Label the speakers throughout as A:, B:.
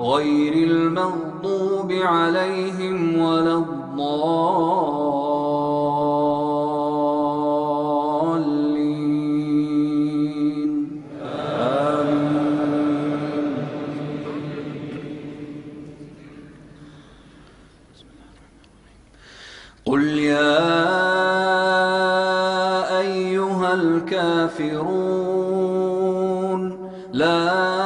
A: غير المغضوب عليهم ولا الضالين. آمين. قل يا أيها الكافرون لا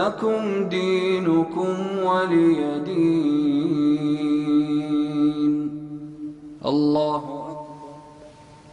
A: لكم دينكم ولي دين. الله